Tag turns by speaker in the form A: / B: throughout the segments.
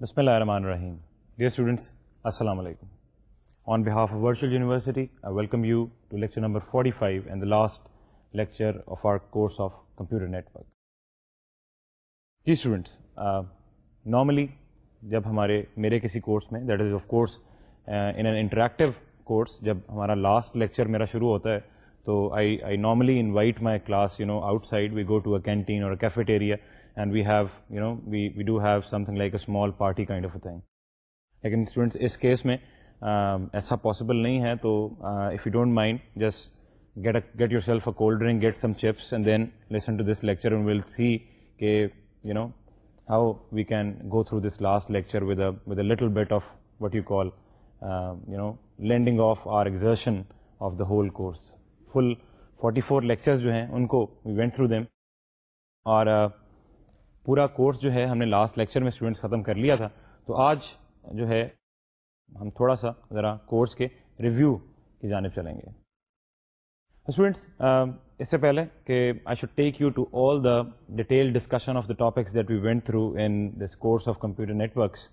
A: بسم اللہ الرحمن الرحیم۔ ڈیئر اسٹوڈنٹس السلام علیکم۔ On behalf of virtual university I welcome you to lecture number forty five and the last lecture of our course of computer network جی students normally جب ہمارے میرے کسی کورس میں that is of course in an interactive course جب ہمارا last lecture میرا شروع ہوتا ہے، تو I I normally invite my class you know outside we go to a canteen اور cafeteria and we have you know we we do have something like a small party kind of a thing لیکن students اس case میں ایسا possible نہیں ہے تو if you don't mind just get get yourself a cold drink get some chips and then listen to this lecture will see کہ you know how we can go through this last lecture with with a little bit of what you call you know landing of are exertion of the whole course full forty four lectures جو ہیں ان کو وی went through them اور پورا course جو ہے ہم نے last lecture میں اسٹوڈنٹس ختم کر لیا تھا۔ تو آج جو ہے ہم تھوڑا سا ذرا کورس کے ریویو کی جانب چلیں گے۔ اسٹوڈینٹس اس سے پہلے کہ I should take you to all the detail discussion of the topics that we went through in this course of computer networks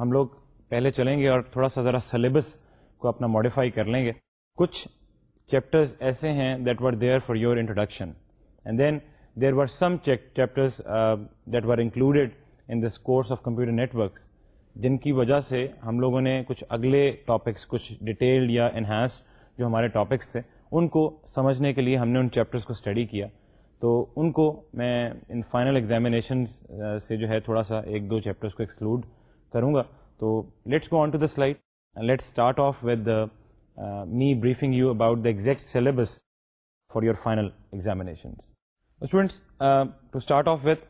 A: ہم لوگ پہلے چلیں گے اور تھوڑا سا ذرا سلیبس کو اپنا ماڈیفائی کر لیں گے۔ کچھ چیپٹرز ایسے ہیں that were there for your introduction and then there were some chapters that were included in this course of computer networks جن کی وجہ سے ہم لوگوں نے کچھ اگلے ٹاپکس کچھ ڈیٹیلڈ یا انہینس جو ہمارے ٹاپکس تھے ان کو سمجھنے کے لیے ہم نے ان چیپٹرس کو اسٹڈی کیا تو ان کو میں ان فائنل ایگزامینیشنس سے جو ہے تھوڑا سا ایک دو چیپٹرس کو ایکسکلوڈ کروں گا تو let's go on to the slide let start off with me briefing you about the exact syllabus for your final examinations students to start off with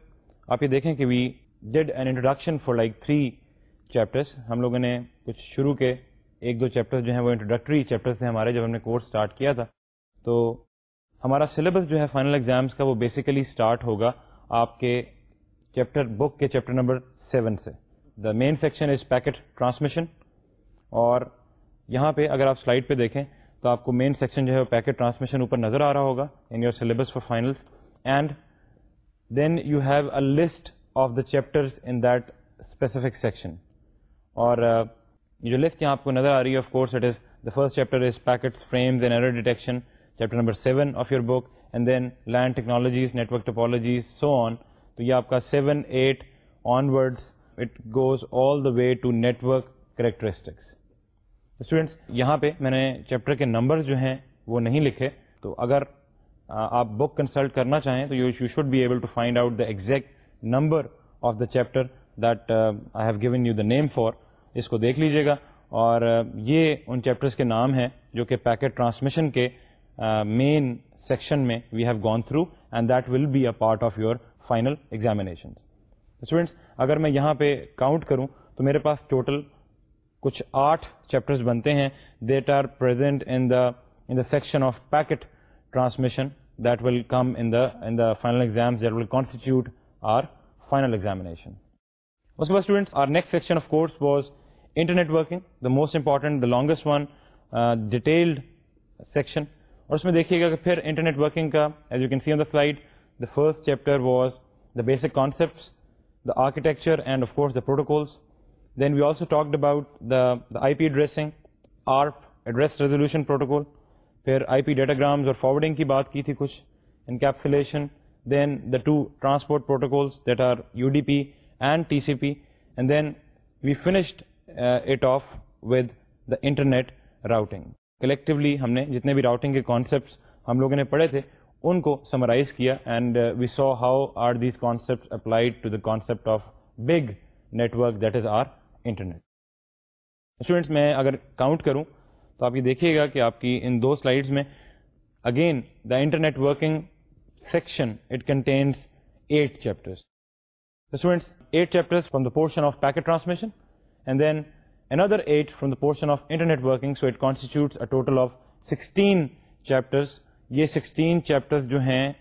A: آپ یہ دیکھیں کہ we did an introduction for like three chapters ہم لوگوں نے کچھ شروع کے ایک دو چیپٹر جو ہیں وہ انٹروڈکٹری چیپٹر تھے ہمارے جب ہم نے کورس اسٹارٹ کیا تھا. تو ہمارا سلیبس جو ہے فائنل ایگزامس کا وہ بیسیکلی اسٹارٹ ہوگا آپ کے چیپٹر بک کے چیپٹر نمبر سیون سے. The main section is packet transmission اور یہاں پہ اگر آپ سلائڈ پہ دیکھیں تو آپ کو مین سیکشن جو ہے وہ پیکٹ ٹرانسمیشن اوپر نظر آ رہا ہوگا in your syllabus for finals and then you have a list of the chapters in that specific section اور جو لسٹ یہاں آپ کو نظر آ رہی ہے of course it is the first chapter is packets frames and error detection chapter number seven of your book and then LAN technologies network topologies so on تو یہ آپ کا seven eight onwards it goes all the way to network characteristics students یہاں پہ میں نے chapter کے number جو ہیں وہ نہیں لکھے. تو اگر آپ بک کنسلٹ کرنا چاہیں تو you should be able to find out the exact number of the chapter that I have given you the name for اس کو دیکھ لیجیے گا۔ اور یہ ان چیپٹرس کے نام ہیں جو کہ پیکٹ ٹرانسمیشن کے مین سیکشن میں we have gone through and that will be a part of your final examination students اگر میں یہاں پہ کاؤنٹ کروں تو میرے پاس ٹوٹل کچھ آٹھ چیپٹرز بنتے ہیں۔ That are present in the in the section of packet transmission that will come in the in the final exam that will constitute our final examination اس کے بعد students our next section of course was internetworking the most important the longest one detailed section اور اس میں دیکھیے گا کہ پھر انٹرنیٹ ورکنگ کا as you can see on the slide the first chapter was the basic concepts the architecture and of course the protocols then we also talked about the I P addressing ARP address resolution protocol پھر I P datagrams اور forwarding کی بات کی تھی کچھ encapsulation then the two transport protocols that are U D P and T C P and then we finished it off with the internet routing collectively ہم نے جتنے بھی راؤٹنگ کے کانسیپٹس ہم لوگوں نے پڑھے تھے، ان کو سمرائز کیا and we saw how are these concept applied to the concept of big network that is our internet students میں اگر کاؤنٹ کروں تو آپ یہ دیکھیے گا کہ آپ کی ان دو سلائڈس میں again the internet working section it contains eight chapters students eight chapters from the portion of packet transmission and then another eight from the portion of internet working so it constitutes total of sixteen chapters یہ sixteen chapter جو ہیں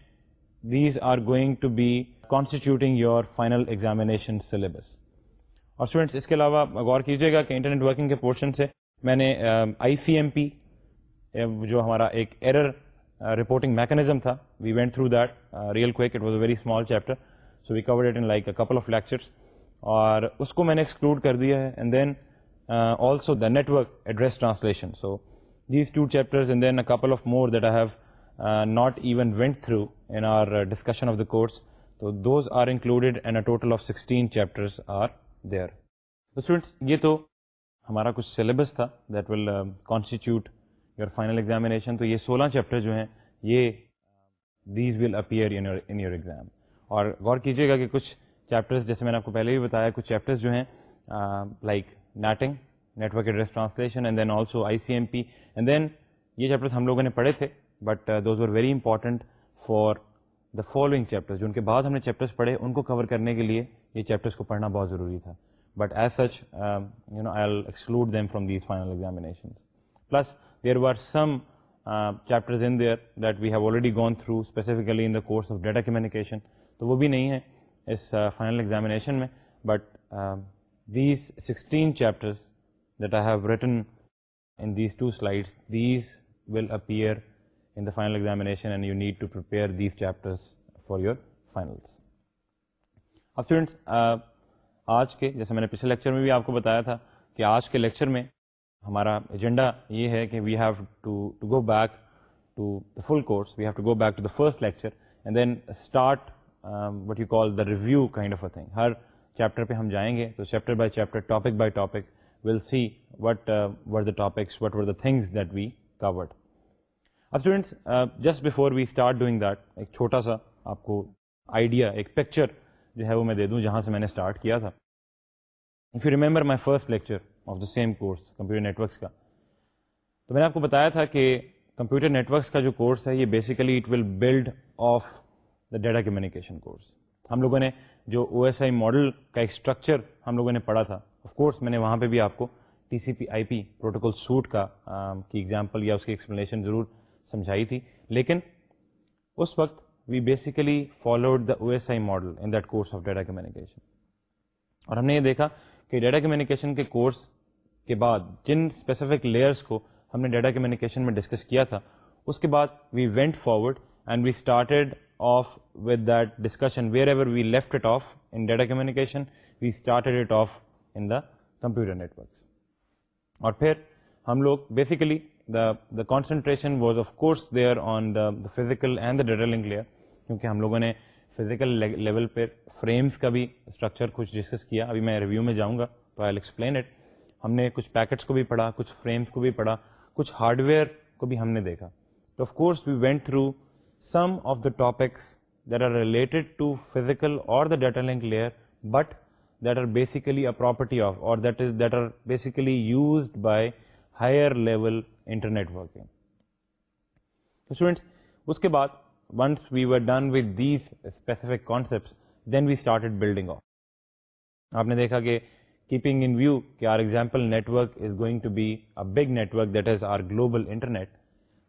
A: these are going to be constituting your final examination syllabus اور students اس کے علاوہ غور کیجیے گا کہ انٹرنیٹ ورکنگ کے پورشن سے میں نے آئی سی ایم پی جو ہمارا ایک ایرر رپورٹنگ میکنیزم تھا we went through that real quick it was a very small chapter so we covered it in like a couple of lectures اور اس کو میں نے ایکسکلوڈ کر دیا ہے. And then also the network address translation so these two chapters and then a couple of more that I have not even went through in our discussion of the course تو those are included and a total of sixteen chapters are there تو students یہ تو ہمارا کچھ syllabus تھا that will constitute your final examination تو یہ سولہ چیپٹر جو ہیں، یہ these will appear in your exam اور غور کیجیے گا کہ کچھ چیپٹرز جیسے میں نے آپ کو پہلے بھی بتایا، کچھ چیپٹرز جو ہیں like NATing network address translation and then also I C M P and then یہ چیپٹرز ہم لوگوں نے پڑھے تھے but those are very important for the following chapter جو ان کے بعد ہم نے چیپٹرس پڑھے، ان کو کور کرنے کے لیے یہ چیپٹرس کو پڑھنا بہت ضروری تھا. But as such you know I exclude them from these final examination plus there were some chapters in there that we have already gone through specifically in the course of data communication تو وہ بھی نہیں ہے اس فائنل ایگزامینیشن میں. But these sixteen chapters that I have written in these two slides these will appear in the final examination and you need to prepare these chapters for your finals. اب اسٹوڈینٹس آج کے، جیسے میں نے پچھلے لیکچر میں بھی آپ کو بتایا تھا کہ آج کے لیکچر میں ہمارا ایجنڈا یہ ہے کہ we have to to go back to the full course we have to go back to the first lecture and then start what you call the review kind of a thing ہر chapter پہ ہم جائیں گے تو chapter by chapter topic by topic will see what were the topics what were the things that we covered اب students just before we start doing that ایک چھوٹا سا آپ کو آئیڈیا ایک پکچر جو ہے وہ میں دے دوں جہاں سے میں نے اسٹارٹ کیا تھا. If you remember my first lecture of the same course computer networks کا، تو میں نے آپ کو بتایا تھا کہ کمپیوٹر نیٹورکس کا جو کورس ہے یہ basically it will build of the data communication course ہم لوگوں نے جو او ایس آئی ماڈل کا ایک اسٹرکچر ہم لوگوں نے پڑھا تھا. آف کورس میں نے وہاں پہ بھی آپ کو T C P I P protocol suite کا کی ایگزامپل یا اس کی ایکسپلینیشن ضرور سمجھائی تھی. لیکن اس وقت we basically followed the O S I model in that course of data communication اور ہم نے یہ دیکھا کہ ڈیٹا کمیونیکیشن کے کورس کے بعد جن اسپیسیفک لیئرس کو ہم نے ڈیٹا کمیونیکیشن میں ڈسکس کیا تھا، اس کے بعد we went forward and we started off with that discussion wherever we left it off in data communication we started it off in the computer networks اور پھر ہم لوگ basically the the concentration was of course there on the physical and the data link layer کیونکہ ہم لوگوں نے physical level پہ frames کا بھی اسٹرکچر کچھ ڈسکس کیا۔ ابھی میں ریویو میں جاؤں گا، تو آئی ایکسپلین اٹ ہم نے کچھ پیکٹس کو بھی پڑھا، کچھ فریمس کو بھی پڑھا، کچھ ہارڈ ویئر کو بھی ہم نے دیکھا۔ تو of course we went through some of the topics that are related to physical اور the data link layer but that are basically a property of اور that is that are basically used by higher level internetworking students اس کے بعد once we were done with these specific concept then we started building of آپ نے دیکھا کہ keeping in view کہ our example network is going to be a big network that is our global internet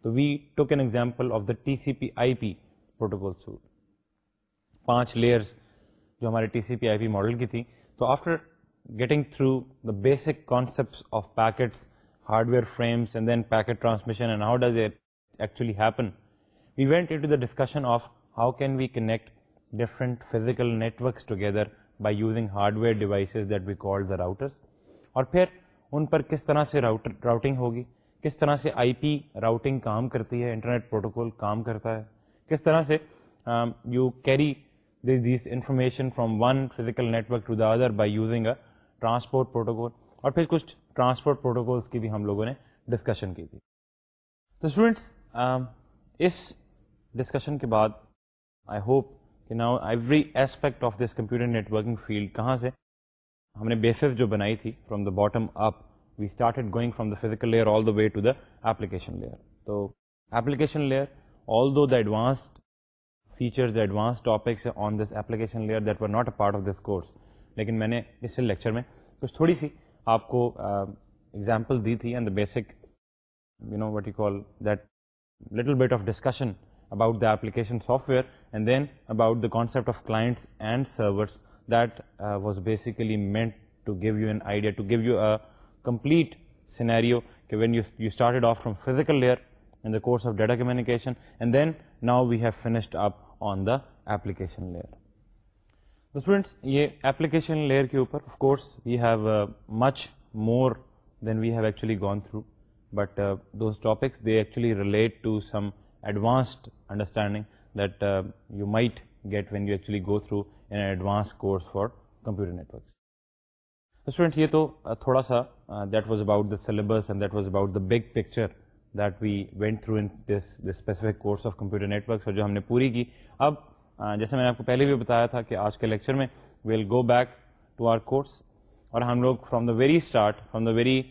A: تو we took an example of the T C P I P protocol suite پانچ layers جو ہمارے T C P I P model کی تھی تو after getting through the basic concept of packets hardware frames and then packet transmission and how does it actually happen. We went into the discussion of how can we connect different physical networks together by using hardware devices that we call the routers. اور پھر ان پر کس طرح سے routing ہوگی کس طرح سے آئی P routing کام کرتی ہے انٹرنیٹ پروٹوکول کام کرتا ہے کس طرح سے you carry this information from one physical network to the other by using a transport protocol اور پھر کچھ ٹرانسپورٹ پروٹوکولس کی بھی ہم لوگوں نے ڈسکشن کی تھی تو اسٹوڈینٹس um, اس ڈسکشن کے بعد آئی ہوپ کہ now every aspect of this computer networking field کہاں سے? ہم نے بیسز جو بنائی تھی from the bottom up we started going from the physical layer all the way to the application layer تو application layer although the advanced features advance topics on this application layer that were not a part of this course لیکن میں نے اس lecture میں کچھ تھوڑی سی آپ کو example دی تھی and the basic you know what you call that little bit of discussion about the application software and then about the concept of clients and servers that was basically meant to give you an idea to give you a complete scenario کہ when you you started off from physical layer in the course of data communication and then now we have finished up on the application layer تو students یہ application layer کے اوپر of course we have much more than we have actually gone through but those topics they actually relate to some advanced understanding that you might get when you actually go through in advance course for computer networks students یہ تو تھوڑا سا that was about the syllabus and that was about the big picture that we went through in this this specific course of computer networks اور جو ہم نے پوری کی اب جیسے میں نے آپ کو پہلے بھی بتایا تھا کہ آج کے لیکچر میں we'll go back to our course اور ہم لوگ from the very start from the very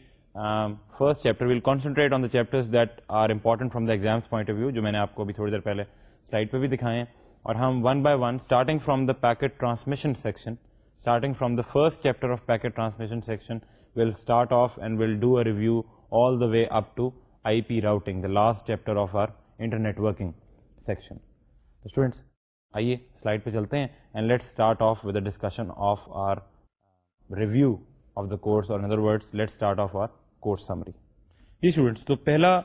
A: first chapter we'll concentrate on the chapters that are important from the exams point of view جو میں نے آپ کو ابھی تھوڑی دیر پہلے سلائڈ پہ بھی دکھائے ہیں. اور ہم one by one starting from the packet transmission section starting from the first chapter of packet transmission section will start off and will do a review all the way up to I P routing the last chapter of our internet working section students آئیے slide پہ چلتے ہیں and let start off with discussion of our review of the course اور in other words let start of our course summary جی students تو پہلا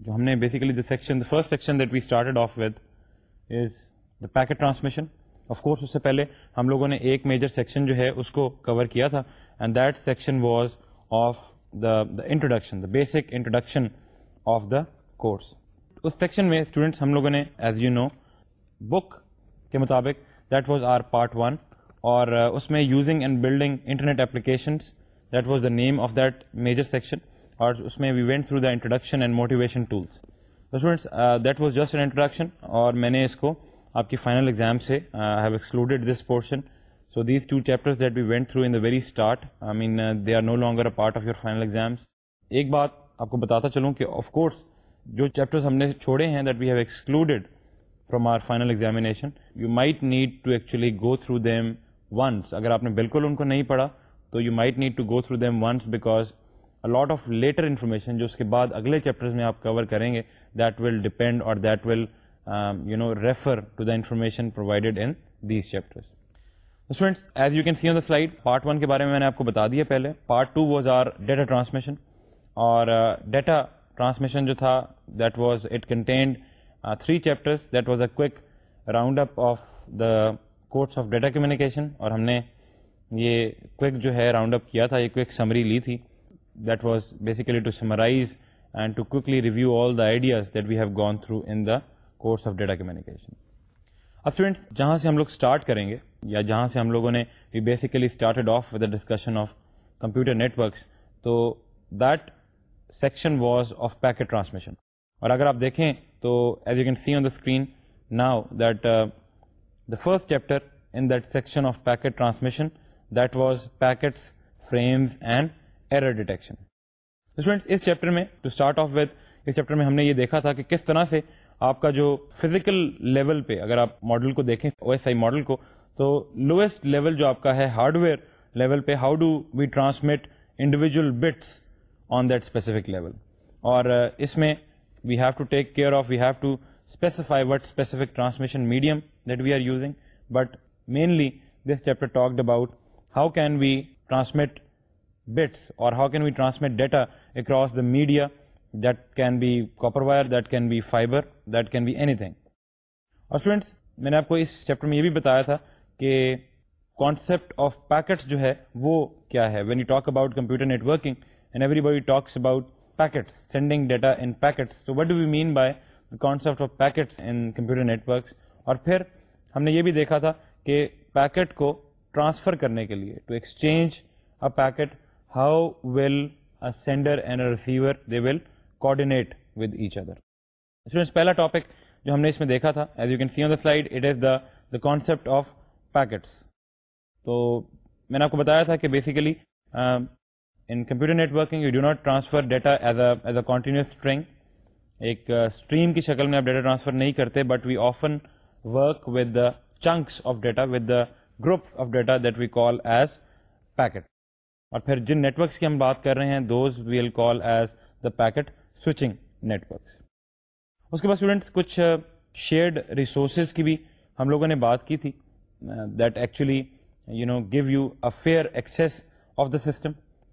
A: جو ہم نے basically the section the first section that we started off with is the packet transmission of course اس سے پہلے ہم لوگوں نے ایک میجر سیکشن جو ہے اس کو کور کیا تھا and that section was of the the introduction the basic introduction of the course اس سیکشن میں اسٹوڈینٹس ہم لوگوں نے ایز یو نو بک کے مطابق that was our part one اور اس میں using and building internet applications that was the name of that major section اور اس میں we went through the introduction and motivation tools students that was just an introduction اور میں نے اس کو آپ کی فائنل ایگزام سے have excluded this portion so these two chapters that we went through in the very start I mean they are no longer a part of your final exams ایک بات آپ کو بتاتا چلوں کہ آف کورس جو chapters ہم نے چھوڑے ہیں that we have excluded from our final examination you might need to actually go through them once اگر آپ نے بالکل ان کو نہیں پڑھا تو you might need to go through them once because lot of later information جو اس کے بعد اگلے چیپٹرز میں آپ کور کریں گے دیٹ ول ڈپینڈ اور that will you know refer to the information provided in these chapters students as you can see on the slide part one کے بارے میں میں نے آپ کو بتا دیا پہلے. Part two was our data transmission اور ڈیٹا ٹرانسمیشن جو تھا that was it contained three chapters that was a quick round up of the course of data communication اور ہم نے یہ کوئک جو ہے راؤنڈ اپ کیا تھا، یہ کوئک سمری لی تھی۔ That was basically to summarize and to quickly review all the ideas that we have gone through in the course of data communication اب اسٹوڈینٹ جہاں سے ہم لوگ اسٹارٹ کریں گے یا جہاں سے ہم لوگوں نے basically started off with the discussion of computer networks تو that section was of packet transmission اور اگر آپ دیکھیں تو as you can see on the screen now that the first chapter in that section of packet transmission that was packets, frames and error detection. Students اس chapter میں to start off with اس chapter میں ہم نے یہ دیکھا تھا کہ کس طرح سے آپ کا جو فزیکل لیول پہ اگر آپ ماڈل کو دیکھیں او ایس آئی ماڈل کو، تو لوئسٹ لیول جو آپ کا ہے ہارڈ ویئر لیول پہ how do we transmit individual bits on that specific level اور اس میں we have to take care of we have to specify what specific transmission medium that we are using but mainly this chapter talked about how can we transmit bits اور how can we transmit data across the media that can be copper wire that can be fibre that can be anything اور students میں نے آپ کو اس chapter میں یہ بھی بتایا تھا کہ کانسیپٹ آف پیکٹس جو ہے وہ کیا ہے when you talk about computer networking and everybody talks about packets sending data in packets تو what do we mean by the concept of packets in computer networks اور پھر ہم نے یہ بھی دیکھا تھا کہ پیکٹ کو ٹرانسفر کرنے کے لیے to exchange a packet how will a sender and a receiver they will coordinate with each other students پہلا ٹاپک جو ہم نے اس میں دیکھا تھا as you can see on the slide it is the the concept of packets تو میں نے آپ کو بتایا تھا کہ basically in computer networking you do not transfer data as a as a continuous string ایک uh, اسٹریم کی شکل میں آپ ڈیٹا ٹرانسفر نہیں کرتے but we often work with the chunks of data with the group of data that we call as packet. اور پھر جن نیٹورکس کی ہم بات کر رہے ہیں، those we'll call as the packet switching networks. اس کے بعد اسٹوڈینٹس کچھ شیئرڈ ریسورسز کی بھی ہم لوگوں نے بات کی تھی، that actually, you know, give you a fair access of the system.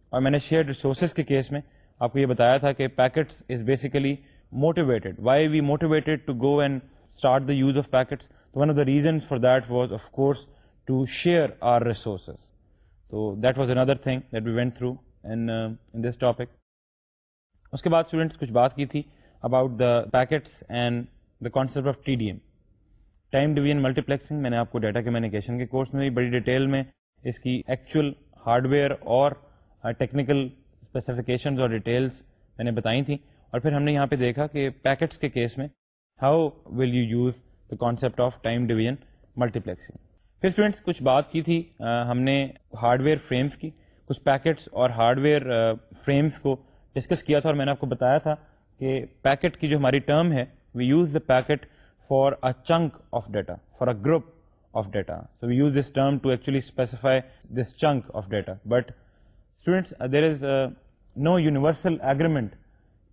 A: اور میں نے شیئر ریسورسز کے کیس میں آپ کو یہ بتایا تھا کہ packets is basically motivated. Why we motivated to go and start the use of packets one of the reason for that was of course to share our resources تو that was another thing that we went through in this topic اس کے بعد students کچھ بات کی تھی about the packets and the concept of T D M time division multiplexing میں نے آپ کو ڈیٹا کمیونیکیشن کے کورس میں بھی بڑی ڈیٹیل میں اس کی ایکچوئل ہارڈ ویئر اور ٹیکنیکل اسپیسیفکیشنز اور ڈیٹیلس میں نے بتائی تھیں اور پھر ہم نے یہاں پہ دیکھا کہ پیکٹس کے کیس میں how will you use the concept of time division multiplexing پھر اسٹوڈینٹس کچھ بات کی تھی ہم نے ہارڈ ویئر فریمس کی، کچھ پیکٹس اور ہارڈ ویئر فریمس کو ڈسکس کیا تھا اور میں نے آپ کو بتایا تھا کہ پیکٹ کی جو ہماری ٹرم ہے we use the packet for a chunk of data for a group of data so we use this term to actually specify this chunk of data but students there is no universal agreement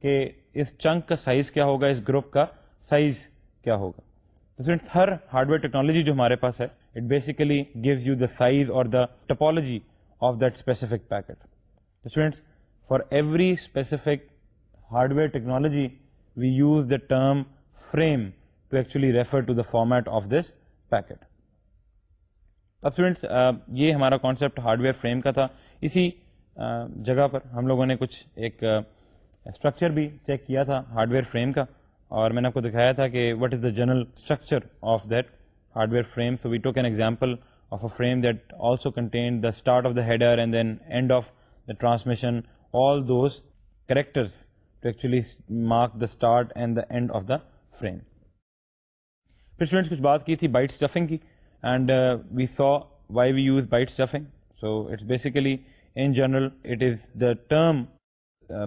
A: کہ اس chunk کا size کیا ہوگا، اس group کا size کیا ہوگا۔ تو اسٹوڈینٹس ہر ہارڈ ویئر ٹیکنالوجی جو ہمارے پاس ہے it basically gives you the size اور the topology of that specific packet students for every specific hardware technology we use the term frame to actually refer to the format of this packet اب students یہ ہمارا concept hardware frame کا تھا اسی جگہ پر ہم لوگوں نے کچھ ایک اسٹرکچر بھی چیک کیا تھا ہارڈ ویئر فریم کا اور میں نے آپ کو دکھایا تھا کہ what is the general structure of that hardware frame so we took an example of a frame that also contain the start of the header and then end of the transmission all those characters to actually mark the start and the end of the frame پھر students کچھ بات کی تھی byte stuffing کی and we so why we use byte stuffing so it's basically in general it is the term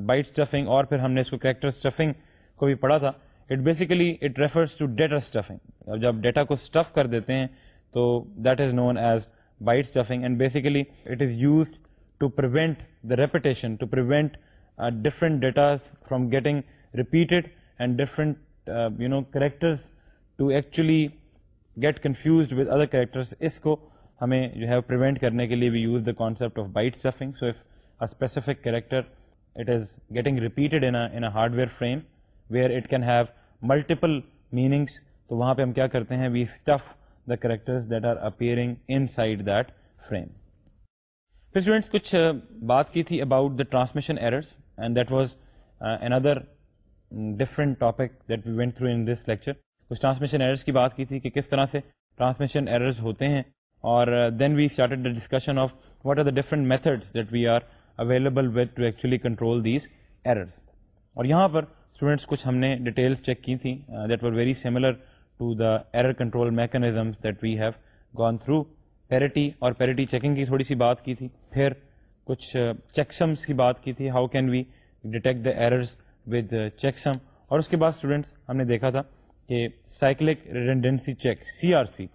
A: byte stuffing اور پھر ہم نے اس کو کریکٹر اسٹفنگ کو بھی پڑھا تھا it basically it refers to data stuffing جب ڈیٹا کو اسٹف کر دیتے ہیں تو that is known as byte stuffing and basically it is used to prevent the reputation to prevent different datas from getting repeated and different you know characters to actually get confused with other characters اس کو ہمیں جو ہے prevent کرنے کے لیے we use the concept of byte stuffing so if a specific character it is getting repeated in hardware frame where it can have multiple meanings تو وہاں پہ ہم کیا کرتے ہیں؟ We stuff the characters that are appearing inside that frame پھر students کچھ بات کی تھی about the transmission errors and that was N other different topic that we went through in this lecture کچھ ٹرانسمیشن ایررز کی بات کی تھی کہ کس طرح سے ٹرانسمیشن ایررز ہوتے ہیں، اور then we started the discussion of what are the different methods that we are available with to actually control these errors اور یہاں پر اسٹوڈینٹس کچھ ہم نے ڈیٹیلس چیک کی تھیں that were very similar to the error control mechanisms that we have gone through parity اور parity checking کی تھوڑی سی بات کی تھی. پھر کچھ uh, چیکسمس کی بات کی تھی. How can we detect the errors with checksum اور اس کے بعد اسٹوڈینٹس ہم نے دیکھا تھا کہ cyclic redundancy check C R C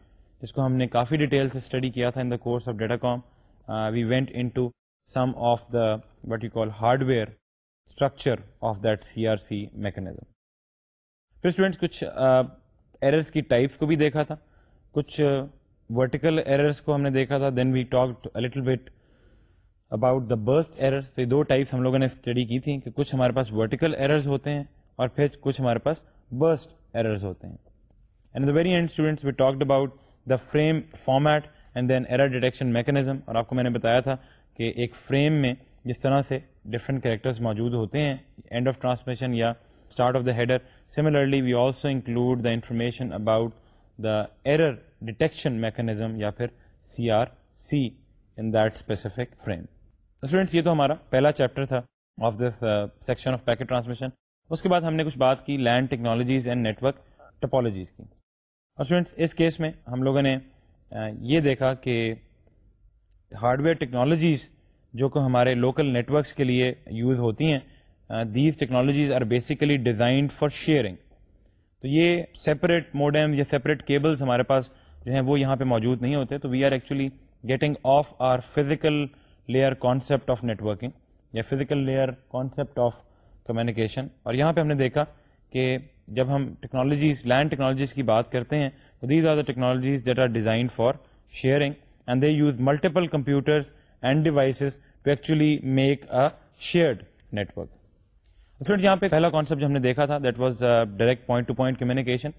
A: جس کو ہم نے کافی ڈیٹیل سے اسٹڈی کیا تھا in the course of data com we went into some of the what you call hardware structure of that C R C mechanism پھر students کچھ ایررس کی ٹائپس کو بھی دیکھا تھا. کچھ ورٹیکل ایررس کو ہم نے دیکھا تھا. Then we talk little bit about the burst errors تو یہ دو ٹائپس ہم لوگوں نے اسٹڈی کی تھی کہ کچھ ہمارے پاس ورٹیکل ایررز ہوتے ہیں اور پھر کچھ ہمارے پاس برسٹ ایررز ہوتے ہیں. And the very end students we talked about the frame format and then error detection mechanism اور آپ کو میں نے بتایا تھا کہ ایک فریم میں جس طرح سے ڈفرنٹ کریکٹرس موجود ہوتے ہیں اینڈ آف ٹرانسمیشن یا start of the header similarly we also include the information about the error detection mechanism یا پھر C R C in that specific frame students یہ تو ہمارا پہلا چیپٹر تھا of this section of packet transmission اس کے بعد ہم نے کچھ بات کی LAN technologies and network topologies کی. اور اسٹوڈینٹس اس کیس میں ہم لوگوں نے uh, یہ دیکھا کہ ہارڈ ویئر ٹیکنالوجیز جو کہ ہمارے لوکل نیٹورکس کے لیے یوز ہوتی ہیں these technologies are basically designed for sharing تو یہ سیپریٹ موڈیم یا سیپریٹ کیبلس ہمارے پاس جو ہیں وہ یہاں پہ موجود نہیں ہوتے، تو we are actually getting of our physical layer concept of networking یا physical layer concept of communication اور یہاں پہ ہم نے دیکھا کہ جب ہم ٹیکنالوجیز لینڈ ٹیکنالوجیز کی بات کرتے ہیں، تو these are the technologies that are designed for sharing and they use multiple computers and devices to actually make a shared network student یہاں پہ پہلا کانسیپٹ جو ہم نے دیکھا تھا that was direct point to point communication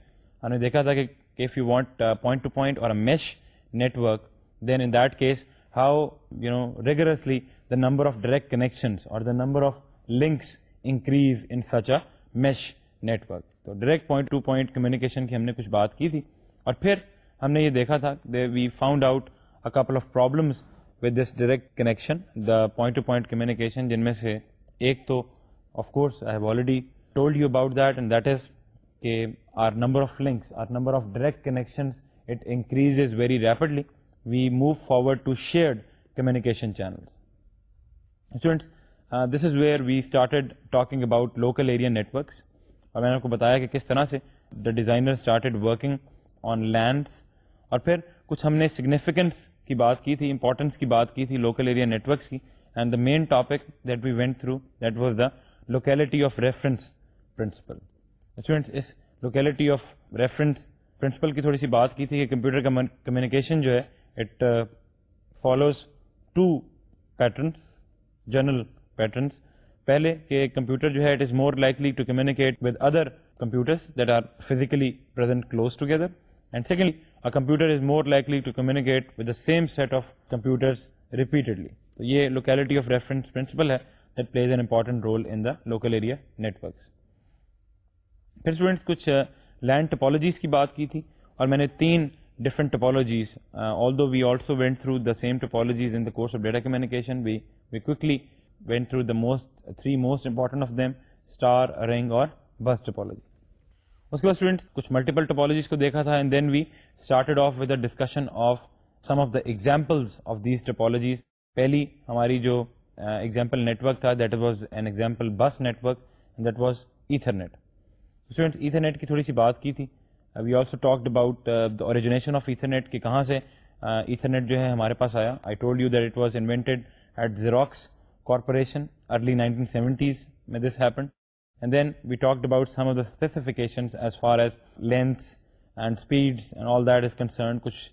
A: ہم نے دیکھا تھا کہ if you want point to point اور mesh network then in that case how rigorously the number of direct connections or the number of links increase in such a mesh network. تو direct point to point communication کی ہم نے کچھ بات کی تھی اور پھر ہم نے یہ دیکھا تھا we found out a couple of problems with this direct connection the point to point communication جن میں سے ایک تو of course I have already told you about that and that is کہ our number of links our number of direct connection it increase very rapidly we move forward to shared communication channels students this is where we started talking about local area networks اور میں نے آپ کو بتایا کہ کس طرح سے the designer started working on LANs اور پھر کچھ ہم نے سگنیفیکینس کی بات کی تھی امپورٹنس کی بات کی تھی لوکل ایریا نیٹورکس کی and the main topic that we went through that was the locality of reference principle students اس لوکیلٹی آف ریفرنس پرنسپل کی تھوڑی سی بات کی تھی کہ کمپیوٹر کمیونیکیشن جو ہے it follows to patterns general patterns پہلے کہ کمپیوٹر جو ہے it is more likely to communicate with other computers that are physically present close together and secondly computer is more likely to communicate with the same set of computers repeatedly تو یہ locality of reference principle ہے that plays an important role in the local area networks پھر students کچھ LAN topologies کی بات کی تھی اور میں نے تین different topologies although we also went through the same topologies in the course of data communication we we quickly went through the three most important of them, star, ring اور bus topology. اس کے بعد students کچھ multiple topologies کو دیکھا تھا and then we started off with discussion of some of the examples of these topologies پہلی ہماری جو ایگزامپل نیٹورک تھا that was an example bus network that was Ethernet students Ethernet کی تھوڑی سی بات کی تھی۔ We also talked about the origination of Ethernet کہ کہاں سے ایتھرنیٹ جو ہے ہمارے پاس آیا۔ I told you that it was invented at Xerox corporation early nineteen seventies میں this happen and then we talked about some of the specifications as far as lengths and speeds and all that is concern کچھ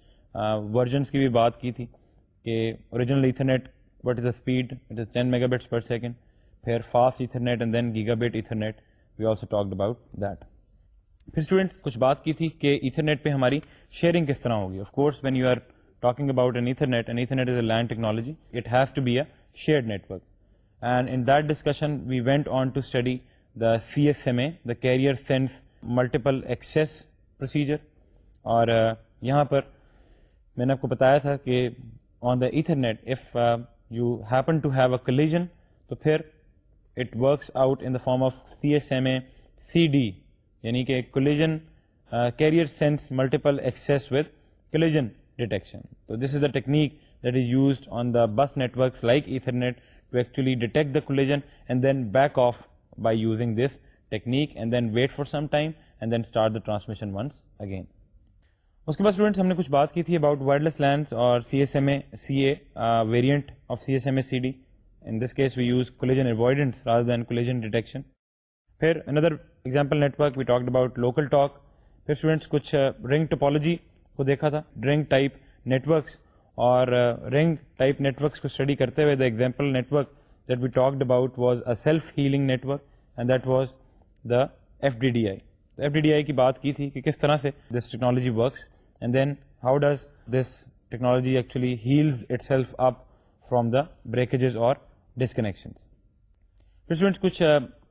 A: versions کی بھی بات کی تھی کہ original Ethernet what is the speed it is ten megabits per second پھر fast Ethernet and then gigabit Ethernet we also talked about that پھر students کچھ بات کی تھی کہ ایتھرنیٹ پہ ہماری شیئرنگ کس طرح ہوگی. Of course when you are talking about an Ethernet an Ethernet is a LAN technology it has to be a shared network. And in that discussion, we went on to study the CSMA, the Carrier Sense Multiple Access Procedure. اور یہاں پر میں نے آپ کو بتایا تھا کہ on the Ethernet if you happen to have a collision تو پھر it works out in the form of C S M A C D یعنی کہ collision carrier sense multiple access with collision detection تو this is the technique that is used on the bus networks like Ethernet to actually detect the collision and then back off by using this technique and then wait for some time and then start the transmission once again. اس کے بعد students ہم نے کچھ بات کی تھی about wireless LANs اور C S M A C A variant of C S M A C D in this case we use collision avoidance rather than collision detection پھر اندر example network we talked about local talk پھر students کچھ ring topology کو دیکھا تھا ring type networks اور ring type networks کو study کرتے ہوئے the example network that we talked about was a self healing network and that was the F D D I F D D I کی بات کی تھی کہ کس طرح سے this technology works and then how does this technology actually heals itself up from the breakages اور disconnection پھر اسٹوڈینٹس کچھ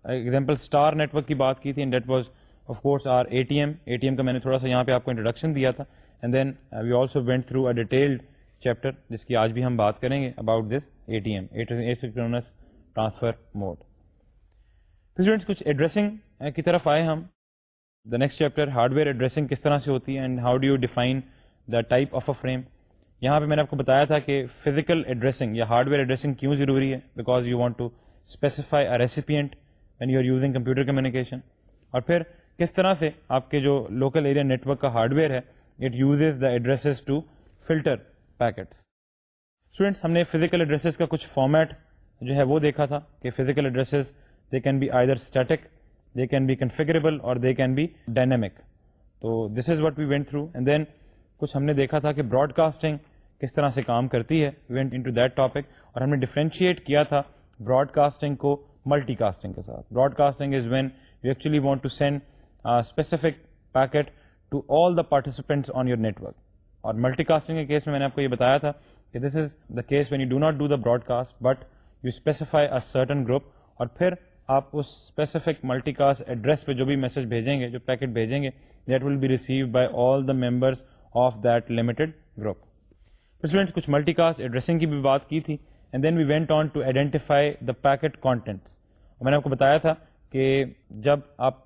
A: ایگزامپل اسٹار نیٹورک کی بات کی تھی and that was of course our A T M A T M کا میں نے تھوڑا سا یہاں پہ آپ کو انٹروڈکشن دیا تھا and then we also went through a detailed chapter جس کی آج بھی ہم بات کریں گے about this A T M transfer mode students کچھ ایڈریسنگ eh, کی طرف آئے ہم. The next chapter hardware addressing کس طرح سے ہوتی ہے and how do you define the type of a frame یہاں پہ میں نے آپ کو بتایا تھا کہ فزیکل ایڈریسنگ یا ہارڈ ویئر ایڈریسنگ کیوں ضروری ہے؟ Because you want to specify a recipient when you are using computer communication اور پھر کس طرح سے آپ کے جو لوکل ایریا نیٹورک کا ہارڈ ویئر ہے it uses the addresses to filter packets. Students ہم نے فزیکل ایڈریسز کا کچھ فارمیٹ جو ہے وہ دیکھا تھا کہ physical addresses they can be either static they can be configurable اور دے کین بی ڈائنامک تو this is what we went through and then کچھ ہم نے دیکھا تھا کہ براڈ کاسٹنگ کس طرح سے کام کرتی ہے went into that topic اور ہم نے ڈفرینشیٹ کیا تھا براڈ کاسٹنگ کو ملٹی کاسٹنگ کے ساتھ۔ Broadcasting is when you actually want to send specific packet to all the participants on your network اور ملٹی کاسٹنگ کے کیس میں میں نے آپ کو یہ بتایا تھا کہ this is the case when you do not do the broadcast but you specify a certain group اور پھر آپ اس اسپیسیفک ملٹی کاسٹ ایڈریس پہ جو بھی میسج بھیجیں گے، جو پیکٹ بھیجیں گے that will be receive by all the members of that limited group students کچھ ملٹی کاسٹ ایڈریسنگ کی بھی بات کی تھی and then we went on to identify the packet contents میں نے آپ کو بتایا تھا کہ جب آپ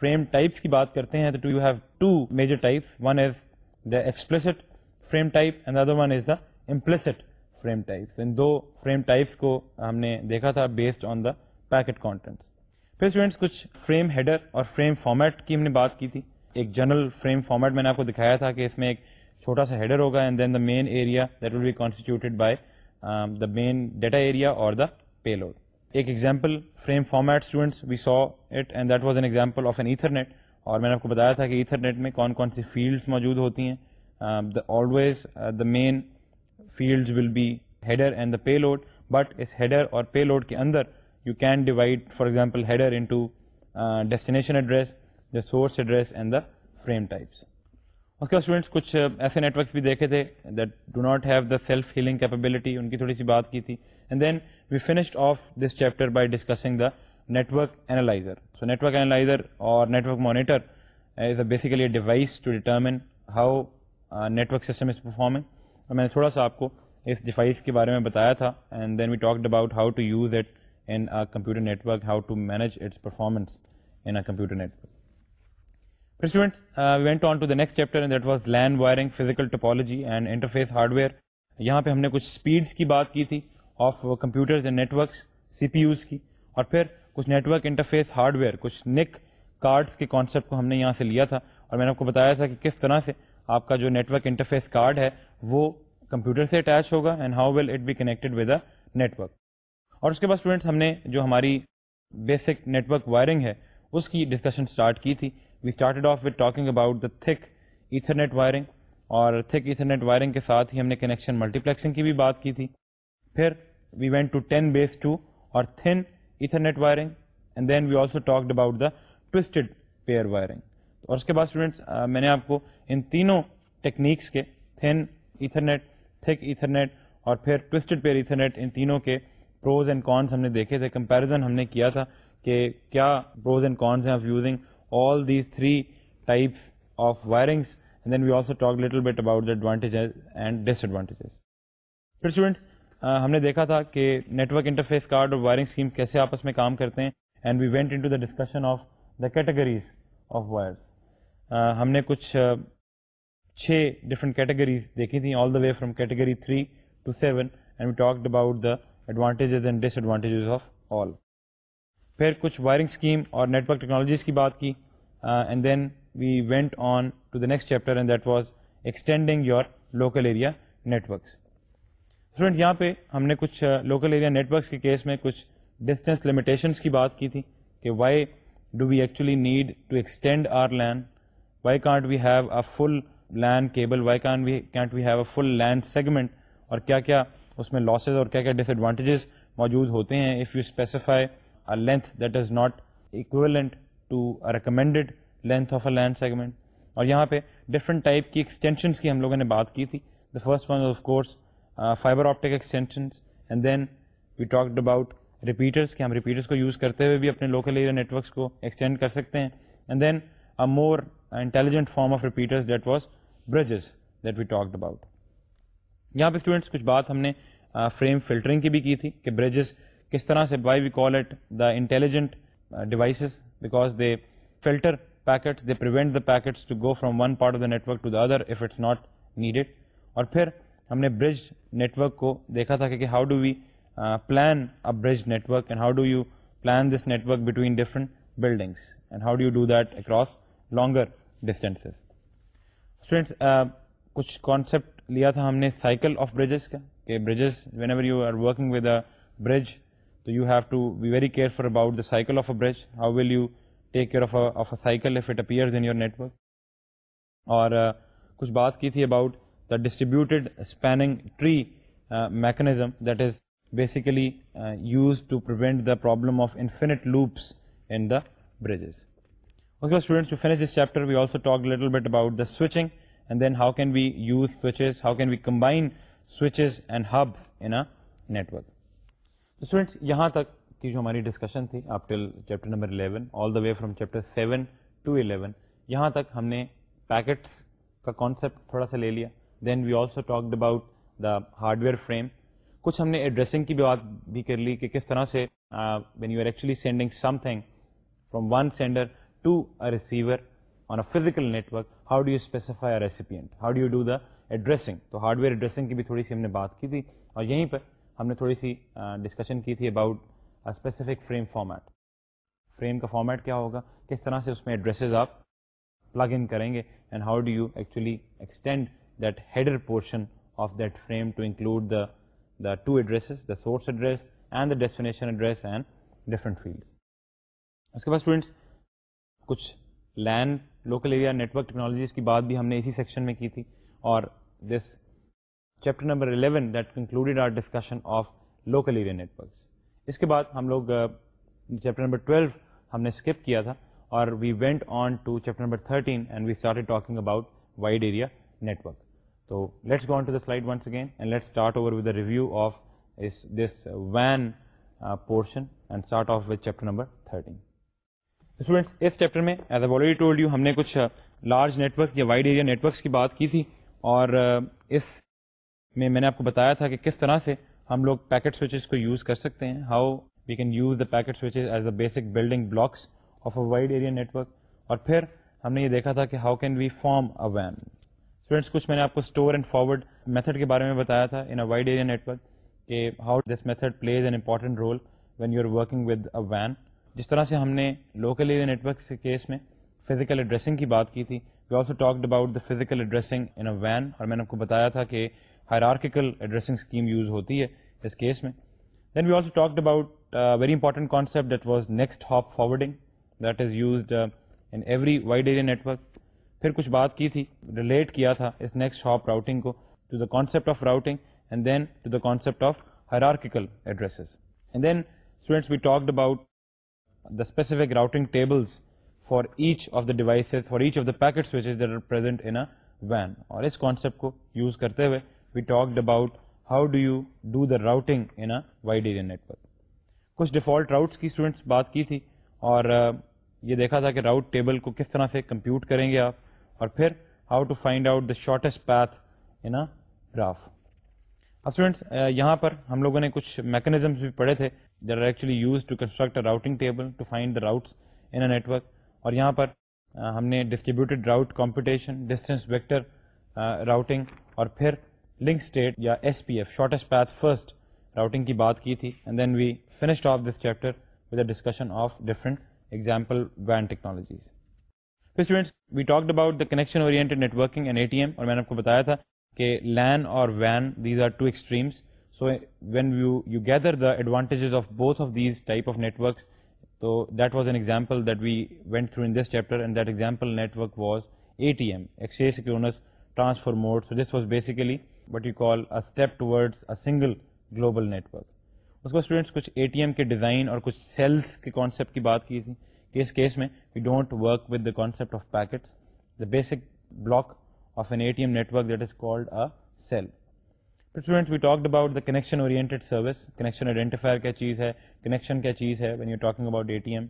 A: فریم ٹائپس کی بات کرتے ہیں، تو you have two major types one is the explicit frame type and other one is the implicit frame types ان دو فریم ٹائپس کو ہم نے دیکھا تھا based on the packet contents پھر اسٹوڈینٹس کچھ فریم ہیڈر اور فریم فارمیٹ کی ہم نے بات کی تھی ایک جنرل فریم فارمیٹ میں نے آپ کو دکھایا تھا کہ اس میں ایک چھوٹا سا ہیڈر ہوگا and then the main area that will be constituted by the main data area اور دا پے لوڈ ایک example frame format students we saw it and that was an example of an Ethernet اور میں نے آپ کو بتایا تھا کہ ایتھرنیٹ میں کون کون سی فیلڈس موجود ہوتی ہیں۔ Always the main fields will be header and the payload but اس ہیڈر اور پے لوڈ کے اندر you can divide for example header into destination address the source address and the frame types اس کے بعد students کچھ ایسے networks بھی دیکھے تھے that do not have the self healing capability ان کی تھوڑی سی بات کی تھی۔ And then we finished off this chapter by discussing the network analyser so network analyser اور network monitor is a basically device to determine how network system is performing اور میں نے تھوڑا سا آپ کو اس ڈیوائس کے بارے میں بتایا تھا and then we talked about how to use it in computer network how to manage its performance in computer network پھر students went on to the next chapter that was LAN wiring physical topology and interface hardware یہاں پہ ہم نے کچھ speeds کی بات کی تھی of computers and networks C P Us کی اور پھر کچھ نیٹورک انٹرفیس ہارڈ ویئر کچھ نک کارڈس کے کانسیپٹ کو ہم نے یہاں سے لیا تھا اور میں نے آپ کو بتایا تھا کہ کس طرح سے آپ کا جو نیٹورک انٹرفیس کارڈ ہے وہ کمپیوٹر سے اٹیچ ہوگا and how will it be connected with a network اور اس کے بعد اسٹوڈینٹس ہم نے جو ہماری بیسک نیٹورک وائرنگ ہے اس کی ڈسکشن اسٹارٹ کی تھی. We started off with talking about the thick Ethernet wiring اور تھک ایتھرنیٹ وائرنگ کے ساتھ ہی ہم نے کنیکشن ملٹی پلیکسنگ کی بھی بات کی تھی. پھر we went to ten base two اور thin Ethernet wiring and then we also talked about the twisted pair wiring اور اس کے بعد اسٹوڈینٹس میں نے آپ کو ان تینوں ٹیکنیکس کے تھن ایتھرنیٹ تھک ایتھرنیٹ اور پھر ٹوسٹڈ پیئر ایتھرنیٹ ان تینوں کے پروز اینڈ کونس ہم نے دیکھے تھے۔ کمپیریزن ہم نے کیا تھا کہ کیا پروز اینڈ کونس ہیں of using all these three types of wirings and then we also talk little bit about the advantages and disadvantages پھر اسٹوڈینٹس ہم نے دیکھا تھا کہ نیٹورک انٹرفیس کارڈ اور وائرنگ اسکیم کیسے آپس میں کام کرتے ہیں and we went into the discussion of the categories of wires ہم نے کچھ چھ ڈفرنٹ کیٹیگریز دیکھی تھیں all the way from category three to seven and we talked about the advantages and disadvantages of all پھر کچھ wiring scheme اور network technologies کی بات کی and then we went on to the next chapter and that was extending your local area networks student یہاں پہ ہم نے کچھ لوکل ایریا نیٹورکس کے کیس میں کچھ ڈسٹینس لمیٹیشنس کی بات کی تھی کہ why do we actually need to extend our LAN why can't we have a full LAN cable why can we can't we have a full LAN segment اور کیا کیا اس میں لاسز اور کیا کیا ڈس ایڈوانٹیجز موجود ہوتے ہیں if you specify a length that is not equivalent to recommended length of a LAN segment اور یہاں پہ ڈفرنٹ ٹائپ کی ایکسٹینشنس کی ہم لوگوں نے بات کی تھی. The first one of course fibre optic extensions and then we talked about repeaters کہ ہم ریپیٹرس کو یوز کرتے ہوئے بھی اپنے لوکل ایریا نیٹورکس کو ایکسٹینڈ کر سکتے ہیں. And then a more intelligent form of repeaters that was bridges that we talked about یہاں پہ اسٹوڈینٹس کچھ بات ہم نے فریم فلٹرنگ کی بھی کی تھی کہ بریجز کس طرح سے by we call it the intelligent devices because they filter packets they prevent the packets to go from one part of the network to the other if it's not needed اور پھر ہم نے bridge network کو دیکھا تھا کہ how do we plan a bridge network and how do you plan this network between different buildings and how do you do that across longer distances students کچھ concept لیا تھا ہم نے سائیکل آف بریجز کا کہ bridges whenever you are working with a bridge تو you have to be very careful about the cycle of a bridge how will you take care of of a cycle if it appears in your network اور کچھ بات کی تھی about the distributed spanning tree mechanism that is basically use to prevent the problem of infinite loops in the bridges اس کے بعد students to finish this chapter we also talk little bit about the switching and then how can we use switches how can we combine switches and hub in network students یہاں تک کی جو ہماری discussion تھی آپ till chapter number eleven all the way from chapter seven to eleven یہاں تک ہم نے پیکٹس کا کانسیپٹ تھوڑا سا لے لیا then we also talked about the hardware frame کچھ ہم نے ایڈریسنگ کی بھی بات بھی کر لی کہ کس طرح سے when you are actually sending something from one sender to a receiver on a physical network how do you specify recipient how do you do the addressing تو ہارڈ ویئر ایڈریسنگ کی بھی تھوڑی سی ہم نے بات کی تھی اور یہیں پر ہم نے تھوڑی سی ڈسکشن کی تھی about specific frame format frame کا فارمیٹ کیا ہوگا؟ کس طرح سے اس میں ایڈریسز آپ پلگ ان کریں گے and how do you actually extend that header portion of that frame to include the the two addresses the source address and the destination address and different fields اس کے بعد students کچھ LAN local area network technologies کی بات بھی ہم نے اسی سیکشن میں کی تھی اور this chapter number eleven that concluded our discussion of local area networks اس کے بعد ہم لوگ چیپٹر نمبر ٹویلو ہم نے اسکپ کیا تھا اور we went on to chapter number thirteen and we start talking about wide area network تو let's go on to the slide once again and let start over with review of this وین portion and start off with chapter number thirteen students اس chapter میں as I already told you ہم نے کچھ uh, large network یا wide area networks کی بات کی تھی اور uh, اس میں میں نے آپ کو بتایا تھا کہ کس طرح سے ہم لوگ پیکٹ سوئچز کو یوز کر سکتے ہیں how we can use the packet switches as the basic building blocks of a wide area network اور پھر ہم نے یہ دیکھا تھا کہ how can we form a وین اسٹوڈینٹس کچھ میں نے آپ کو اسٹور اینڈ فارورڈ میتھڈ کے بارے میں بتایا تھا in a wide area network کہ how this method plays an important role when you are working with a وین جس طرح سے ہم نے لوکل ایریا نیٹورک کے کیس میں فزیکل ایڈریسنگ کی بات کی تھی we also talked about the physical addressing in a وین اور میں نے آپ کو بتایا تھا کہ ہائرارکیکل ایڈریسنگ اسکیم یوز ہوتی ہے اس کیس میں. Then we also talked about very important concept that was next hop forwarding that is used in every wide area network پھر کچھ بات کی تھی ریلیٹ کیا تھا اس نیکسٹ ہاپ راؤٹنگ کو to the concept of routing and then to the concept of hierarchical addresses and then students we talked about the specific routing tables for each of the devices for each of the packet switches that are present in وین اور اس concept کو use کرتے ہوئے we talked about how do you do the routing in wide area network کچھ default routes کی students بات کی تھی اور یہ دیکھا تھا کہ راؤٹ ٹیبل کو کس طرح سے کمپیوٹ کریں گے آپ. اور پھر how to find out the shortest path in graph اب اسٹوڈینٹس یہاں پر ہم لوگوں نے کچھ میکنیزمس بھی پڑھے تھے there are actually use to construct routing table to find the routes in a network اور یہاں پر ہم نے distributed route computation distance vector routing اور پھر لنک اسٹیٹ یا S P F shortest path first routing کی بات کی تھی. And then we finished off this chapter with a discussion of different example وین technologies students we talked about the connection oriented networking and A T M اور میں نے آپ کو بتایا تھا کہ لین اور وین these are two extremes so when you you gather the advantages of both of these type of networks تو that was an example that we went through in this chapter and that example network was A T M exchange سیکورنس transfer mode so this was basically what you call a step towards a single global network اس کو students کچھ A T M کے design اور کچھ cells کے concept کی بات کی تھی کہ اس کیس میں we don't work with the concept of packets the basic block of an A T M network that is called a cell students we talked about the connection oriented service connection identifier کیا چیز ہے connection کیا چیز ہے when you talking about A T M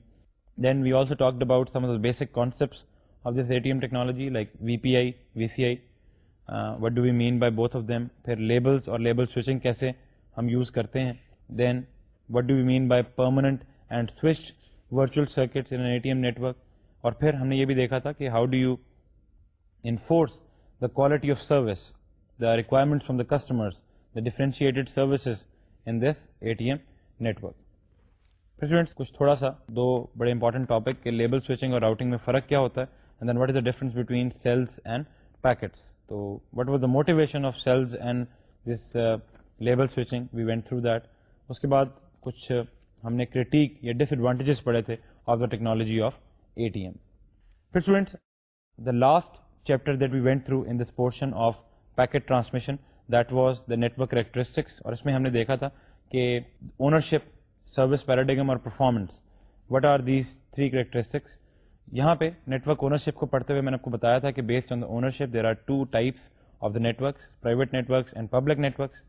A: then we also talked about some of the basic concepts of this A T M technology like V P I V C I what do we mean by both of them پھر labels اور label switching کیسے ہم use کرتے ہیں then what do we mean by permanent and switch virtual circuits in A T M network اور پھر ہم نے یہ بھی دیکھا تھا کہ how do you enforce the quality of service the requirement from the customers the differentiated services in this A T M network. Students کچھ تھوڑا سا، دو بڑے امپورٹنٹ ٹاپک کہ لیبل سوئچنگ اور راؤٹنگ میں فرق کیا ہوتا ہے and then what is the difference between cells and packets تو what was the motivation of cells and this label switching we went through that اس کے بعد کچھ ہم نے کریٹیک یا ڈس ایڈوانٹیجز پڑھے تھے of the technology of A T M پھر students the last chapter that we went through in this portion of packet transmission that was the network characteristics اور اس میں ہم نے دیکھا تھا کہ اونرشپ سروس پیراڈیگم اور performance what are these three characteristics یہاں پہ نیٹ ورک اونرشپ کو پڑھتے ہوئے میں نے آپ کو بتایا تھا کہ based on the ownership there are two types of the net works private net works and public net works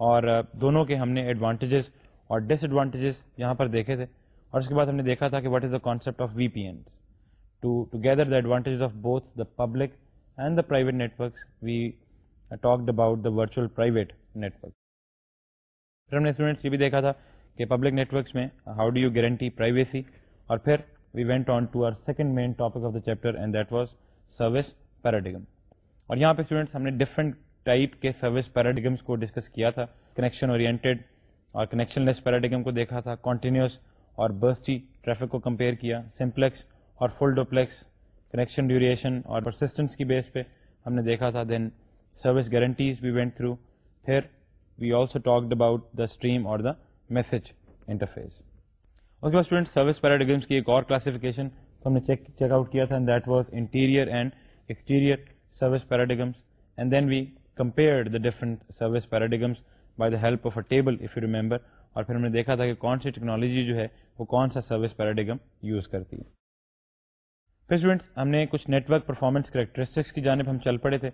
A: اور دونوں کے ہم نے ایڈوانٹیجز اور ڈس ایڈوانٹیجز یہاں پر دیکھے تھے اور اس کے بعد ہم نے دیکھا تھا کہ what is the concept of V P Ns to together the advantages of both the public and the private net works we talked about the virtual private network پھر ہم نے اسٹوڈنٹس یہ بھی دیکھا تھا کہ پبلک نیٹ ورکس میں how do you guarantee privacy اور پھر we went on to our second main topic of the chapter and that was service paradigm اور یہاں پہ اسٹوڈنٹس ہم نے ڈفرنٹ ٹائپ کے سروس پیراڈیگمس کو ڈسکس کیا تھا کنیکشن اورینٹیڈ اور کنیکشن لیس پیراڈیگم کو دیکھا تھا کنٹینیوس اور برسٹی ٹریفک کو کمپیئر کیا سمپلیکس اور فل ڈوپلیکس کنیکشن ڈیوریشن اور پرسسٹنس کی بیس پہ ہم نے دیکھا تھا۔ Then service guarantees we went through پھر we also talked about the stream اور دا میسج انٹرفیس اس کے بعد اسٹوڈنٹ سروس پیراڈیگمس کی ایک اور کلاسیفیکیشن ہم نے چیک چیک آؤٹ کیا تھا that was interior and exterior service paradigms and then we compare the different service paradigms by the help of a table if you remember اور پھر ہم نے دیکھا تھا کہ کون سی ٹیکنالوجی جو ہے وہ کون سا سروس پیراڈیگم یوز کرتی ہے۔ پھر اسٹوڈنٹس ہم نے کچھ نیٹ ورک پرفارمنس کریکٹرسٹکس کی جانب ہم چل پڑے تھے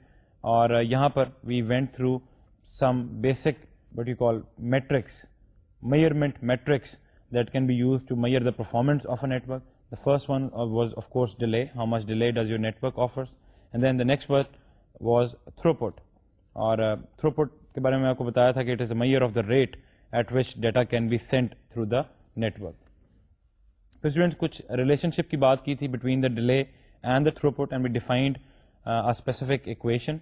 A: اور یہاں پر we went through some basic what you call metrics measurement metrics that can be use to measure the performance of a network the first one was of course delay how much delay does your network offers and then the next work was throughput اور uh, through پٹ کے بارے میں آپ کو بتایا تھا کہ it is a measure of the rate at which data can be sent through the network پھر اسٹوڈینٹس کچھ ریلیشن شپ کی بات کی تھی between the delay and the throughput and be defined specific equation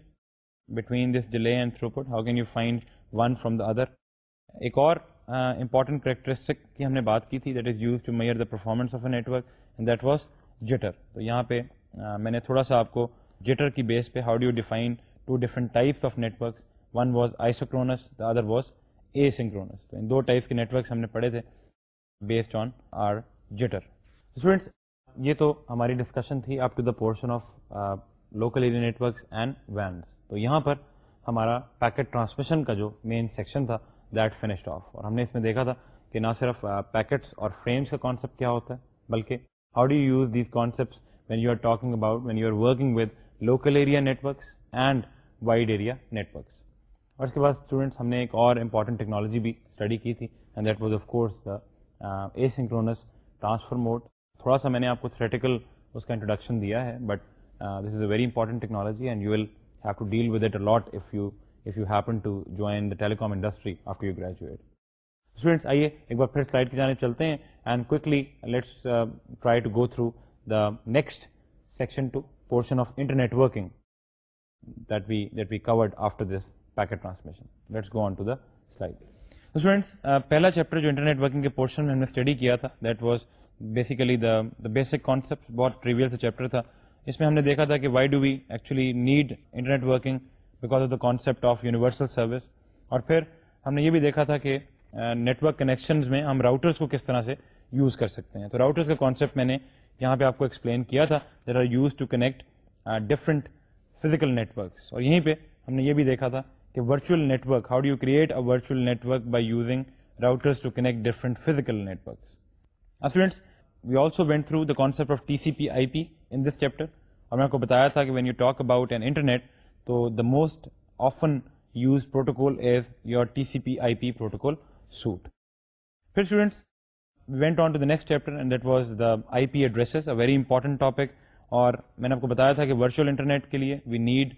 A: between this delay and throughput how can you find one from the other ایک اور uh, important characteristic کی ہم نے بات کی تھی that is use to measure the performance of a network and that was jitter تو یہاں پہ uh, میں نے تھوڑا سا آپ کو جٹر کی بیس پہ how do you define two different types of net works one was isochronous the other was asynchronous تو ان دو ٹائپس کے نیٹ ورکس ہم نے پڑھے تھے based on our jitter students یہ تو ہماری ڈسکشن تھی up to the portion of local area net works and WANs تو یہاں پر ہمارا پیکٹ ٹرانسمیشن کا جو مین سیکشن تھا دیٹ فنشڈ آف اور ہم نے اس میں دیکھا تھا کہ نہ صرف uh, پیکٹس اور فریمس کا کانسیپٹ کیا ہوتا ہے، بلکہ how do you use these concepts when you are talking about when you are working with local area net works and wide area net works اور اس کے بعد اسٹوڈنٹس ہم نے ایک اور امپورٹنٹ ٹیکنالوجی بھی اسٹڈی کی تھی and that was of course the asynchronous transfer mode تھوڑا سا میں نے آپ کو تھریٹیکل اس کا انٹروڈکشن دیا ہے but this is a very important technology and you will have to deal with it a lot if you if you happen to join the telecom industry after you graduate students آئیے ایک بار پھر slide کی جانب چلتے ہیں and quickly let's try to go through the next section to portion of internet working that we that we covered after this packet transmission let's go on to the slide students پہلا chapter جو internet working کے portion میں ہم نے study کیا تھا that was basically the the basic concept بہت trivial سے چیپٹر تھا اس میں ہم نے دیکھا تھا کہ why do we actually need internet working because of the concept of universal service اور پھر ہم نے یہ بھی دیکھا تھا کہ نیٹ ورک کنیکشنز میں ہم راؤٹرس کو کس طرح سے یوز کر سکتے ہیں تو راؤٹرس کا کانسیپٹ میں نے یہاں پہ آپ کو ایکسپلین کیا تھا دیر are use to connect different physical net works اور یہیں پہ ہم نے یہ بھی دیکھا تھا کہ virtual network how do you create a virtual network by using routers to connect different physical network students we also went through the concept of T C P I P in this chapter اور میں آپ کو بتایا تھا کہ when you talk about an internet تو the most often use protocol is your T C P I P protocol suite پھر students went on to the next chapter and that was the I P addresses a very important topic اور میں نے آپ کو بتایا تھا کہ virtual internet کے لیے we need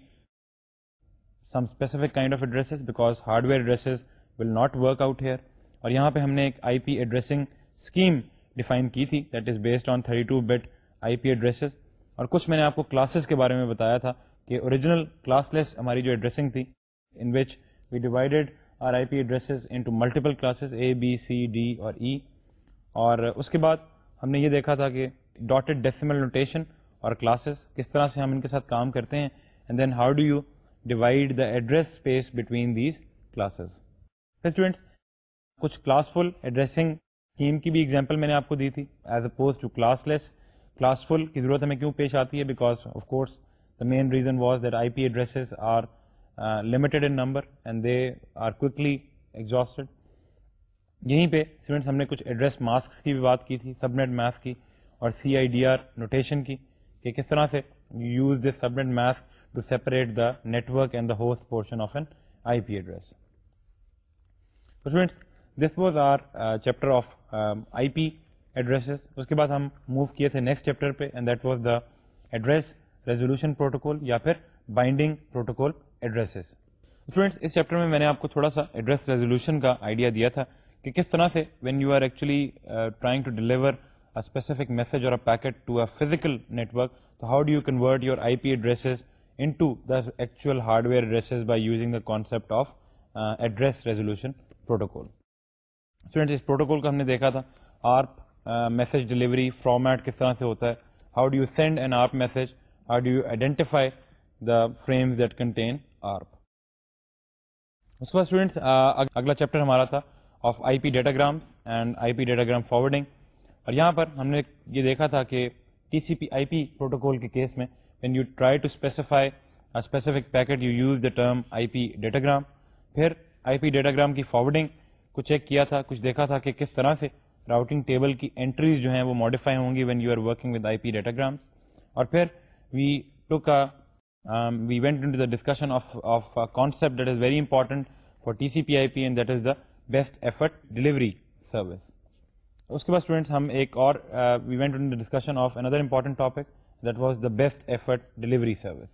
A: some specific kind of addresses because hardware addresses will not work out here اور یہاں پہ ہم نے ایک I P addressing scheme define کی تھی that is based on thirty two bit I P addresses اور کچھ میں نے آپ کو کلاسز کے بارے میں بتایا تھا کہ اوریجنل کلاس لیس ہماری جو ایڈریسنگ تھی in which we divided our I P addresses into multiple classes A B C D اور ای اور اس کے بعد ہم نے یہ دیکھا تھا کہ ڈاٹڈ ڈیسیمل نوٹیشن اور کلاسز کس طرح سے ہم ان کے ساتھ کام کرتے ہیں and then how do you divide the address space between these classes students کچھ کلاس فل ایڈریسنگ اسکیم کی بھی ایگزامپل میں نے آپ کو دی تھی. As opposed to classless classful کی ضرورت ہمیں کیوں پیش آتی ہے? Because of course the main reason was that I P addresses are limited in number and they are quickly exhausted یہیں پہ اسٹوڈینٹس ہم نے کچھ ایڈریس ماسک کی بھی بات کی تھی سب نیٹ میتھ کی اور C I D R notation کی کہ کس طرح سے یوز دس سبنیٹ میتھ to separate the network and the host portion of an I P address this was our chapter of I P addresses اس کے بعد ہم موو کیے تھے نیکسٹ چیپٹر پہ and that was the address resolution protocol یا پھر binding protocol addresses students اس چیپٹر میں میں نے آپ کو تھوڑا سا ایڈریس ریزولوشن کا آئیڈیا دیا تھا کہ کس طرح سے when you are actually trying to deliver specific message اور packet to a physical network تو how do you convert your I P addresses in the actual hardware addresses by using the concept of address resolution protocol student اس protocol کا ہم نے دیکھا تھا ARP message delivery format کس طرح سے ہوتا ہے؟ How do you send an ARP message how do you identify the frames that contain ARP اس کے بعد اسٹوڈینٹس اگلا چیپٹر ہمارا تھا of I P datagrams and I P datagram forwarding اور یہاں پر ہم نے یہ دیکھا تھا کہ T C P I P protocol کے کیس میں when you try to specify specific packet you use the term I P datagram پھر آئی پی ڈیٹاگرام کی فارورڈنگ کو چیک کیا تھا، کچھ دیکھا تھا کہ کس طرح سے راؤٹنگ ٹیبل کی انٹریز جو ہیں وہ ماڈیفائی ہوں گی when you are working with I P datagrams اور پھر we talk we went to the discussion of concept that is very important for T C P I P and that is the best effort delivery service اس کے بعد students ہم ایک اور we went discussion of another important topic that was the best effort delivery service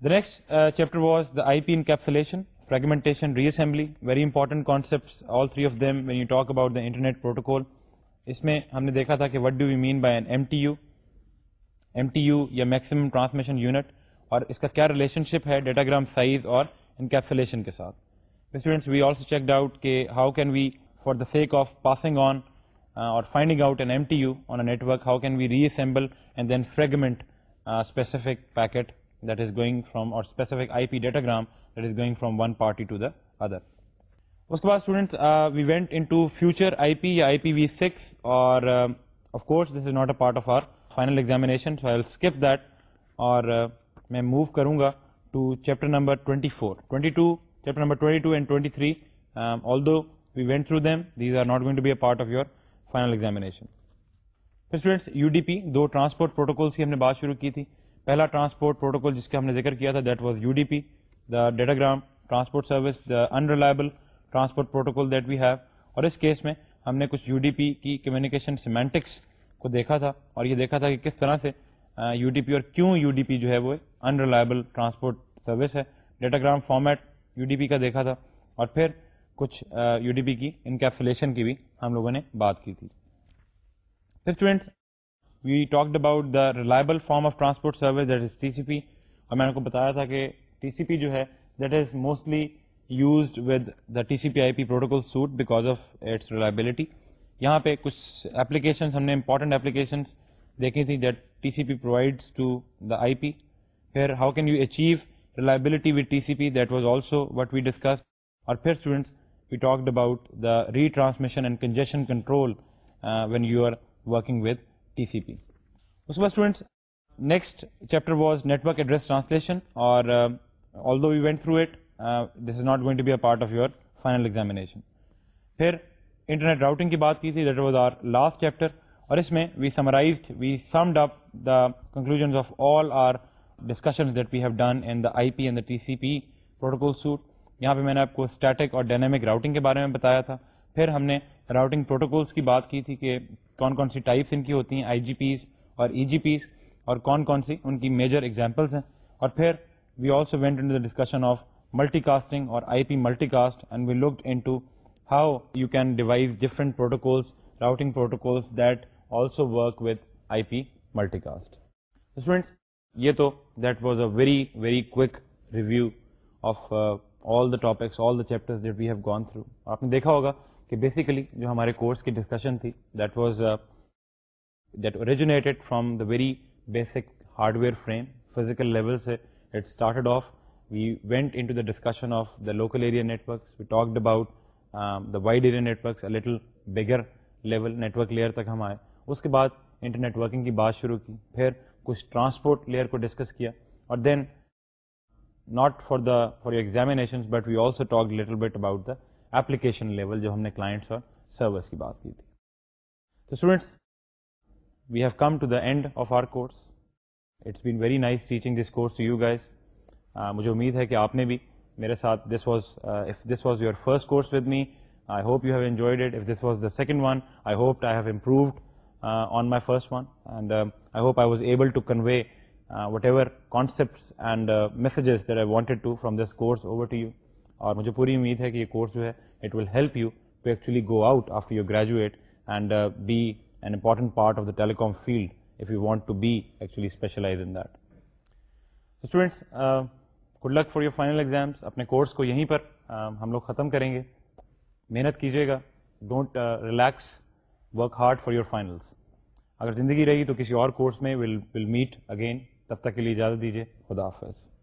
A: the next chapter was the I P encapsulation fragmentation reassembly very important concepts all three of them when you talk about the internet protocol اس میں ہم نے دیکھا تھا کہ what do you mean by an M T U M T U یا maximum transmission unit اور اس کا کیا ریلیشن شپ ہے ڈیٹاگرام سائز اور انکیپسلیشن کے ساتھ students we also checked out کہ how can we for the sake of passing on اور finding out N M T U on a network how can we reassemble and then fragment specific packet that is going from اور specific I P datagram that is going from one party to the other اس کے بعد students we went into future I P یا I P V six اور of course this is not a part of our final examination so I skip that اور میں move کروں گا to chapter number twenty four twenty two chapter number twenty two and twenty three although we went through them these are not going to be a part of your final examination پھر students U D P دو transport protocols کی ہم نے بات شروع کی تھی. پہلا ٹرانسپورٹ پروٹوکول جس کا ہم نے ذکر کیا تھا that was U D P the datagram transport service the unreliable transport protocol that we have اور اس کیس میں ہم نے کچھ یو ڈی پی کی کمیونیکیشن سیمینٹکس کو دیکھا تھا اور یہ دیکھا تھا کہ کس طرح سے یو ڈی پی اور کیوں یو ڈی پی جو ہے وہ انریلائبل ٹرانسپورٹ سروس ہے. Datagram format U D P کا دیکھا تھا. اور پھر کچھ یو ڈی پی کی انکیپسولیشن کی بھی ہم لوگوں نے بات کی تھی۔ پھر students we talked about the reliable form of transport service that is T C P اور میں نے کو بتایا تھا کہ ٹی سی پی جو ہے that is mostly used with the T C P I P protocol suite because of its reliability یہاں پہ کچھ اپلیکیشنس ہم نے امپورٹنٹ اپلیکیشنس دیکھی تھی that T C P provides to the I P پھر how can you achieve reliability with T C P that was also what we discuss اور پھر students we talked about the retransmission and congestion control when you are working with T C P اس کے بعد students next chapter was network address translation اور although we went through it this is not going to be a part of your final examination پھر internet routing کی بات کی تھی that was our last chapter اور اس میں we summarized we summed up the conclusion of all our discussion that we have done in the I P and the T C P protocol suite یہاں پہ میں نے آپ کو static اور ڈائنامک راؤٹنگ کے بارے میں بتایا تھا۔ پھر ہم نے راؤٹنگ پروٹوکولس کی بات کی تھی کہ کون کون سی ٹائپس ان کی ہوتی ہیں آئی جی پیز اور ای جی پیز اور کون کون سی ان کی میجر ایگزامپلس ہیں۔ اور پھر we also went in discussion of multicasting اور I P multicast and we looked into how you can devise different protocols routing protocols that also work with I P multicast students یہ تو that was a very very quick review of all the topics all the chapters that we have gone through آپ نے دیکھا ہوگا کہ basically جو ہمارے course کی ڈسکشن تھی that was that originated from the very basic hardware frame physical level سے it started off we went into the discussion of the local area networks we talked about the wide area networks little bigger level network layer تک ہم آئے. اس کے بعد internet working کی بات شروع کی. پھر کچھ ٹرانسپورٹ لیئر کو ڈسکس کیا. اور then not for the for your examination but we also talk little bit about the application level جو ہم نے کلائنٹس اور سروس کی بات کی تھی تو students we have come to the end of our course. It's been very nice teaching this course to you guys. Uh, مجھے امید ہے کہ آپ نے بھی میرے ساتھ this was if this was your first course with me I hope you have enjoyed it if this was the second one I hope I have improved on my first one and I hope I was able to convey whatever concepts and messages that I wanted to from this course over to you اور مجھے پوری امید ہے کہ یہ course جو ہے it will help you to actually go out after your graduate and be an important part of the telecom field if you want to be actually specialize in that students good luck for your final exams اپنے course کو یہیں پر ہم لوگ ختم کریں گے محنت کیجیے گا don't relax work hard for your finals اگر زندگی رہی تو کسی اور کورس میں ول ول میٹ اگین تب تک کے لیے اجازت دیجیے خدا حافظ۔